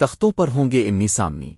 تختوں پر ہوں گے امنی سامنی۔